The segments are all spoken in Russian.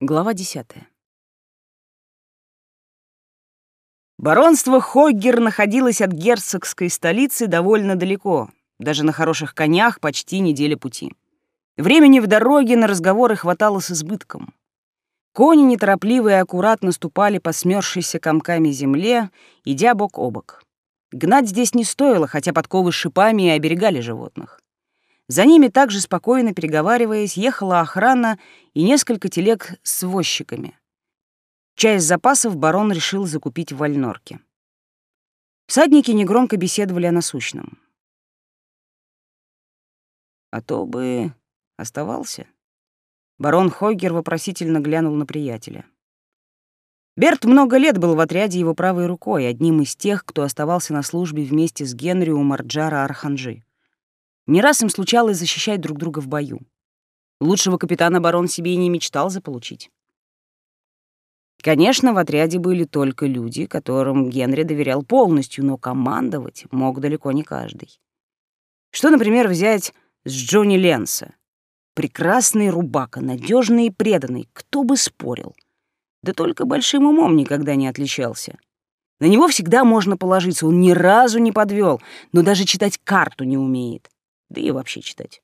Глава 10. Баронство Хоггер находилось от герцогской столицы довольно далеко, даже на хороших конях почти неделя пути. Времени в дороге на разговоры хватало с избытком. Кони неторопливо и аккуратно ступали по смёрзшейся комками земле, идя бок о бок. Гнать здесь не стоило, хотя подковы с шипами и оберегали животных. За ними также спокойно переговариваясь, ехала охрана и несколько телег с возчиками. Часть запасов барон решил закупить в Вальнорке. Всадники негромко беседовали о насущном. «А то бы оставался». Барон Хойгер вопросительно глянул на приятеля. Берт много лет был в отряде его правой рукой, одним из тех, кто оставался на службе вместе с Генри у Марджара Арханджи. Не раз им случалось защищать друг друга в бою. Лучшего капитана барон себе и не мечтал заполучить. Конечно, в отряде были только люди, которым Генри доверял полностью, но командовать мог далеко не каждый. Что, например, взять с Джонни Ленса? Прекрасный рубака, надежный и преданный, кто бы спорил. Да только большим умом никогда не отличался. На него всегда можно положиться, он ни разу не подвел, но даже читать карту не умеет да и вообще читать.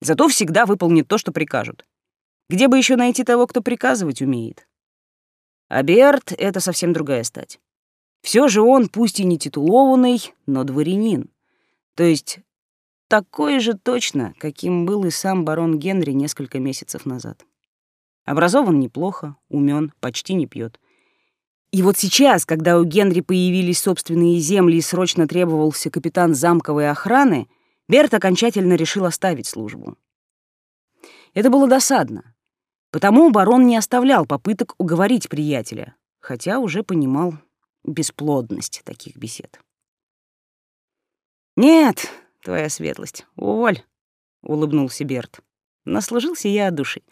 Зато всегда выполнит то, что прикажут. Где бы еще найти того, кто приказывать умеет? А Берт — это совсем другая стать. Все же он, пусть и не титулованный, но дворянин. То есть такой же точно, каким был и сам барон Генри несколько месяцев назад. Образован неплохо, умен, почти не пьет. И вот сейчас, когда у Генри появились собственные земли и срочно требовался капитан замковой охраны, Берт окончательно решил оставить службу. Это было досадно. Потому барон не оставлял попыток уговорить приятеля, хотя уже понимал бесплодность таких бесед. «Нет, твоя светлость, уволь», — улыбнулся Берт. «Наслужился я от души.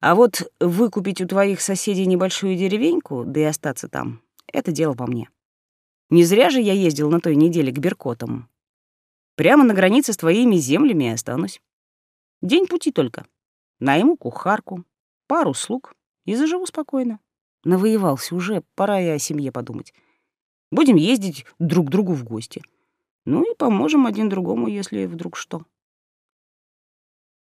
А вот выкупить у твоих соседей небольшую деревеньку, да и остаться там — это дело по мне. Не зря же я ездил на той неделе к Беркотам. Прямо на границе с твоими землями и останусь. День пути только. Найму кухарку, пару слуг и заживу спокойно. Навоевался уже, пора и о семье подумать. Будем ездить друг к другу в гости. Ну и поможем один другому, если вдруг что.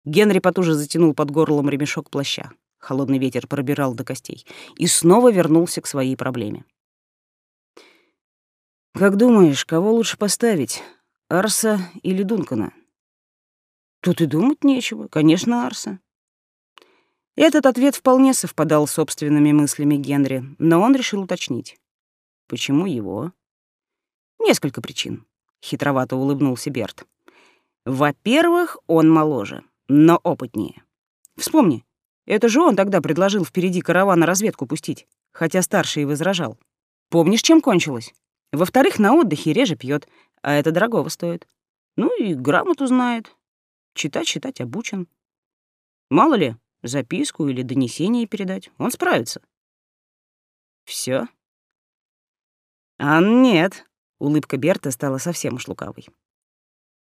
Генри потуже затянул под горлом ремешок плаща. Холодный ветер пробирал до костей. И снова вернулся к своей проблеме. «Как думаешь, кого лучше поставить? Арса или Дункана? Тут и думать нечего, конечно, Арса. Этот ответ вполне совпадал с собственными мыслями Генри, но он решил уточнить. Почему его? Несколько причин. Хитровато улыбнулся Берт. Во-первых, он моложе, но опытнее. Вспомни, это же он тогда предложил впереди караван на разведку пустить, хотя старший и возражал. Помнишь, чем кончилось? Во-вторых, на отдыхе реже пьет, а это дорогого стоит. Ну и грамоту знает. Читать-читать обучен. Мало ли, записку или донесение передать. Он справится. Все? А нет. Улыбка Берта стала совсем уж лукавой.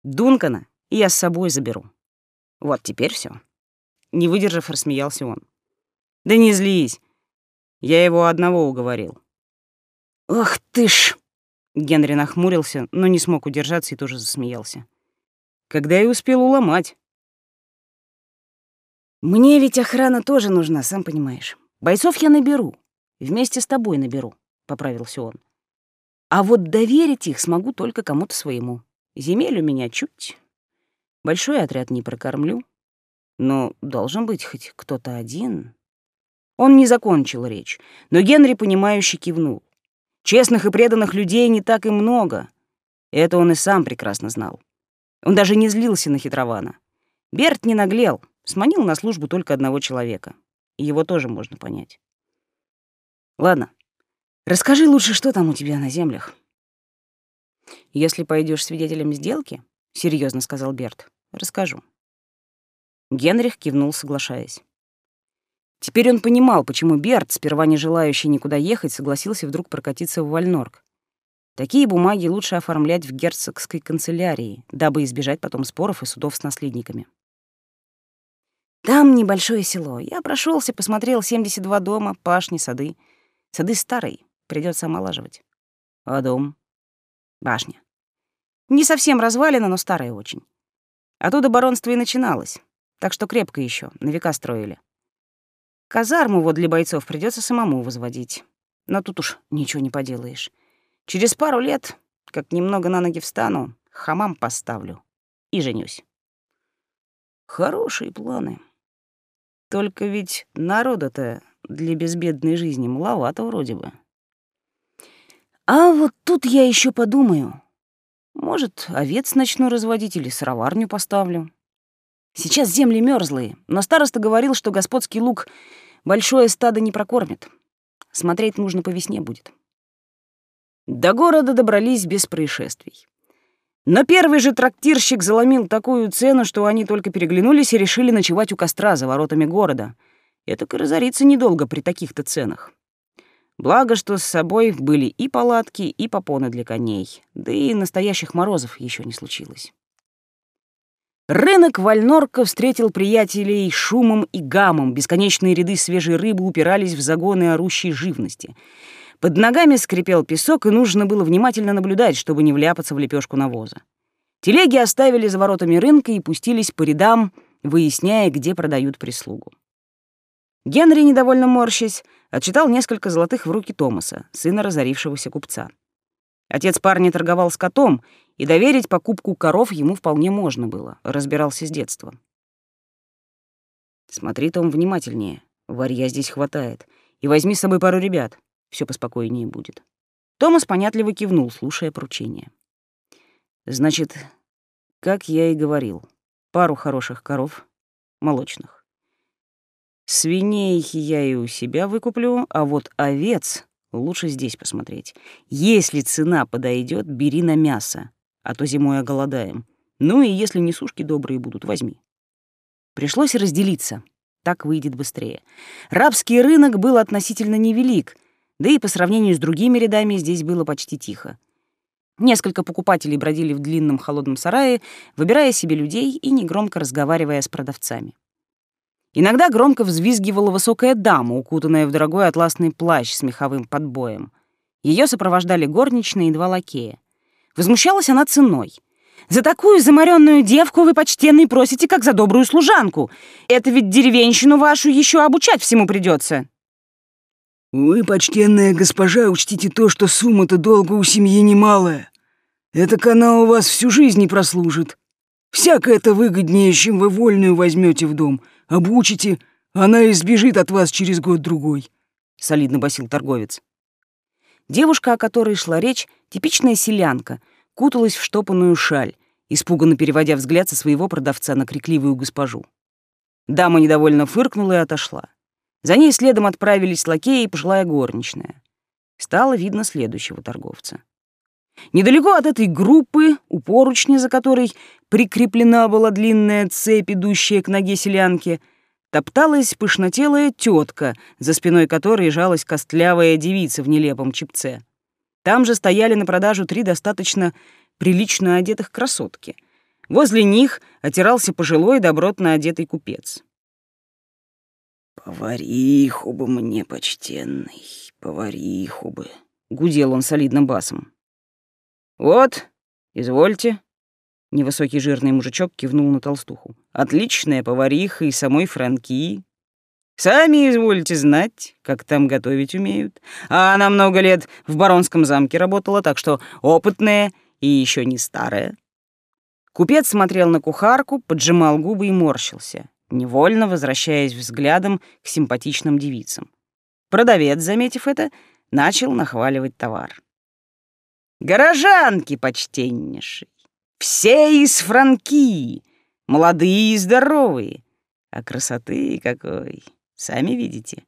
Дункана я с собой заберу. Вот теперь все. Не выдержав, рассмеялся он. Да не злись. Я его одного уговорил. Ох ты ж! Генри нахмурился, но не смог удержаться и тоже засмеялся. Когда я успел уломать? Мне ведь охрана тоже нужна, сам понимаешь. Бойцов я наберу. Вместе с тобой наберу, — поправился он. А вот доверить их смогу только кому-то своему. Земель у меня чуть. Большой отряд не прокормлю. Но должен быть хоть кто-то один. Он не закончил речь, но Генри, понимающе кивнул. Честных и преданных людей не так и много. Это он и сам прекрасно знал. Он даже не злился на хитрована. Берт не наглел, сманил на службу только одного человека. И его тоже можно понять. Ладно, расскажи лучше, что там у тебя на землях. Если пойдешь свидетелем сделки, серьезно сказал Берт, расскажу. Генрих кивнул, соглашаясь. Теперь он понимал, почему Берт, сперва не желающий никуда ехать, согласился вдруг прокатиться в Вальнорг. Такие бумаги лучше оформлять в герцогской канцелярии, дабы избежать потом споров и судов с наследниками. Там небольшое село. Я прошелся, посмотрел 72 дома, пашни, сады. Сады старые, придется омолаживать. А дом? Башня. Не совсем развалина, но старая очень. Оттуда баронство и начиналось, так что крепко еще, на века строили. Казарму вот для бойцов придется самому возводить. Но тут уж ничего не поделаешь. Через пару лет, как немного на ноги встану, хамам поставлю и женюсь. Хорошие планы. Только ведь народа-то для безбедной жизни маловато вроде бы. А вот тут я еще подумаю. Может, овец начну разводить или сыроварню поставлю. Сейчас земли мерзлые, но староста говорил, что господский лук большое стадо не прокормит. Смотреть нужно по весне будет. До города добрались без происшествий. Но первый же трактирщик заломил такую цену, что они только переглянулись и решили ночевать у костра за воротами города. Это разориться недолго при таких-то ценах. Благо, что с собой были и палатки, и попоны для коней, да и настоящих морозов еще не случилось. Рынок Вальнорка встретил приятелей шумом и гамом. Бесконечные ряды свежей рыбы упирались в загоны орущей живности. Под ногами скрипел песок, и нужно было внимательно наблюдать, чтобы не вляпаться в лепешку навоза. Телеги оставили за воротами рынка и пустились по рядам, выясняя, где продают прислугу. Генри, недовольно морщась, отчитал несколько золотых в руки Томаса, сына разорившегося купца. Отец парня торговал скотом, и доверить покупку коров ему вполне можно было, разбирался с детства. Смотри, Том, внимательнее. Варья здесь хватает. И возьми с собой пару ребят. Все поспокойнее будет. Томас понятливо кивнул, слушая поручение. Значит, как я и говорил, пару хороших коров, молочных. Свиней я и у себя выкуплю, а вот овец лучше здесь посмотреть. Если цена подойдет, бери на мясо, а то зимой оголодаем. Ну и если не сушки добрые будут, возьми. Пришлось разделиться. Так выйдет быстрее. Рабский рынок был относительно невелик, да и по сравнению с другими рядами здесь было почти тихо. Несколько покупателей бродили в длинном холодном сарае, выбирая себе людей и негромко разговаривая с продавцами. Иногда громко взвизгивала высокая дама, укутанная в дорогой атласный плащ с меховым подбоем. Ее сопровождали горничные и два лакея. Возмущалась она ценой. «За такую заморенную девку вы, почтенный, просите, как за добрую служанку. Это ведь деревенщину вашу еще обучать всему придется. «Вы, почтенная госпожа, учтите то, что сумма-то долго у семьи немалая. Эта она у вас всю жизнь не прослужит. Всяко это выгоднее, чем вы вольную возьмете в дом, Обучите, она избежит от вас через год-другой», — солидно басил торговец. Девушка, о которой шла речь, типичная селянка, куталась в штопанную шаль, испуганно переводя взгляд со своего продавца на крикливую госпожу. Дама недовольно фыркнула и отошла. За ней следом отправились лакеи и пожилая горничная. Стало видно следующего торговца. Недалеко от этой группы, у поручня, за которой прикреплена была длинная цепь, идущая к ноге селянки, топталась пышнотелая тетка, за спиной которой жалась костлявая девица в нелепом чипце. Там же стояли на продажу три достаточно прилично одетых красотки. Возле них отирался пожилой добротно одетый купец. «Повариху бы мне, почтенный, повариху бы», — гудел он солидным басом. «Вот, извольте». Невысокий жирный мужичок кивнул на толстуху. «Отличная повариха и самой Франкии. Сами извольте знать, как там готовить умеют. А она много лет в баронском замке работала, так что опытная и еще не старая». Купец смотрел на кухарку, поджимал губы и морщился, невольно возвращаясь взглядом к симпатичным девицам. Продавец, заметив это, начал нахваливать товар. Горожанки почтеннейшие, все из Франкии, молодые и здоровые, а красоты какой, сами видите.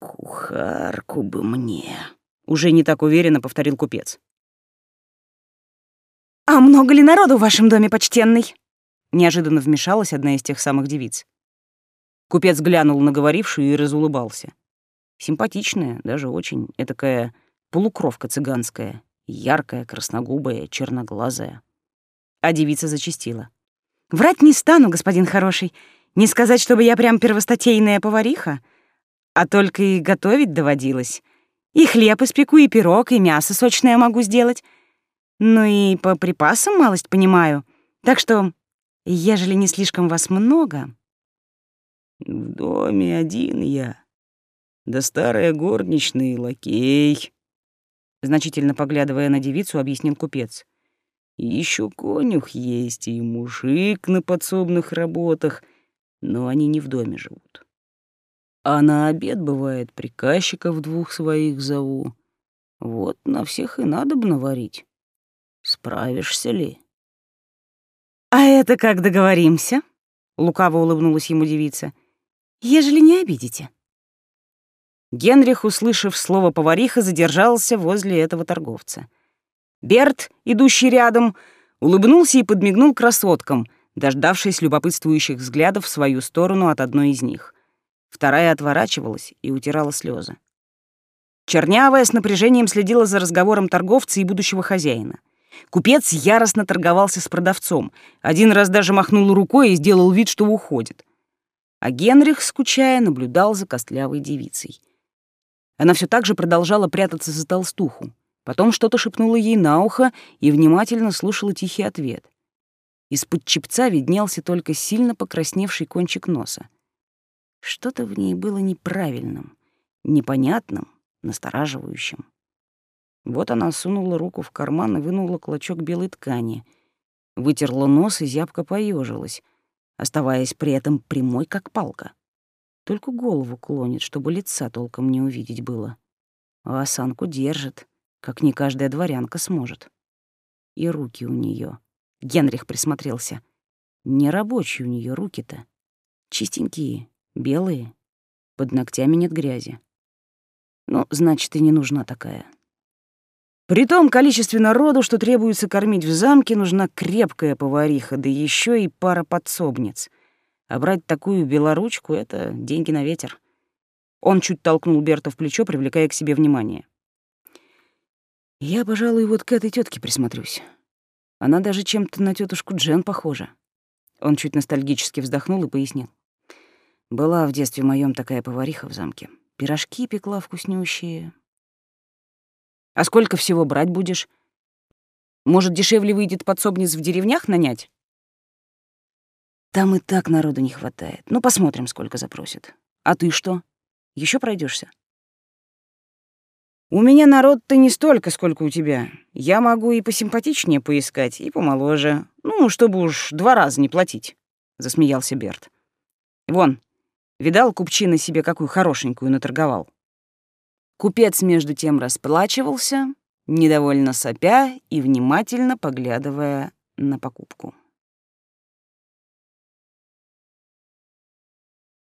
«Кухарку бы мне», — уже не так уверенно повторил купец. «А много ли народу в вашем доме, почтенный?» Неожиданно вмешалась одна из тех самых девиц. Купец глянул на говорившую и разулыбался. Симпатичная, даже очень, этакая полукровка цыганская, яркая, красногубая, черноглазая. А девица зачастила. Врать не стану, господин хороший. Не сказать, чтобы я прям первостатейная повариха, а только и готовить доводилось. И хлеб испеку, и пирог, и мясо сочное могу сделать. Ну и по припасам малость понимаю. Так что, ежели не слишком вас много... В доме один я. Да старая горничная и лакей. Значительно поглядывая на девицу, объяснил купец. Еще конюх есть, и мужик на подсобных работах, но они не в доме живут. А на обед, бывает, приказчиков двух своих зову. Вот на всех и надо бы наварить. Справишься ли? «А это как договоримся?» — лукаво улыбнулась ему девица. «Ежели не обидите». Генрих, услышав слово повариха, задержался возле этого торговца. Берт, идущий рядом, улыбнулся и подмигнул красоткам, дождавшись любопытствующих взглядов в свою сторону от одной из них. Вторая отворачивалась и утирала слезы. Чернявая с напряжением следила за разговором торговца и будущего хозяина. Купец яростно торговался с продавцом, один раз даже махнул рукой и сделал вид, что уходит. А Генрих, скучая, наблюдал за костлявой девицей. Она все так же продолжала прятаться за толстуху. Потом что-то шепнула ей на ухо и внимательно слушала тихий ответ. Из-под чепца виднелся только сильно покрасневший кончик носа. Что-то в ней было неправильным, непонятным, настораживающим. Вот она сунула руку в карман и вынула клочок белой ткани, вытерла нос и зябко поежилась, оставаясь при этом прямой, как палка. Только голову клонит, чтобы лица толком не увидеть было. А осанку держит, как не каждая дворянка сможет. И руки у нее. Генрих присмотрелся. Не рабочие у нее руки-то. Чистенькие, белые. Под ногтями нет грязи. Ну, значит, и не нужна такая. При том количестве народу, что требуется кормить в замке, нужна крепкая повариха, да еще и пара подсобниц. А брать такую белоручку — это деньги на ветер. Он чуть толкнул Берта в плечо, привлекая к себе внимание. «Я, пожалуй, вот к этой тетке присмотрюсь. Она даже чем-то на тетушку Джен похожа». Он чуть ностальгически вздохнул и пояснил. «Была в детстве моем такая повариха в замке. Пирожки пекла вкуснющие, а сколько всего брать будешь? Может, дешевле выйдет подсобниц в деревнях нанять? Там и так народу не хватает. Ну, посмотрим, сколько запросят. А ты что? Еще пройдешься? У меня народ-то не столько, сколько у тебя. Я могу и посимпатичнее поискать, и помоложе. Ну, чтобы уж два раза не платить, — засмеялся Берт. Вон, видал, купчина себе какую хорошенькую наторговал. Купец между тем расплачивался, недовольно сопя и внимательно поглядывая на покупку.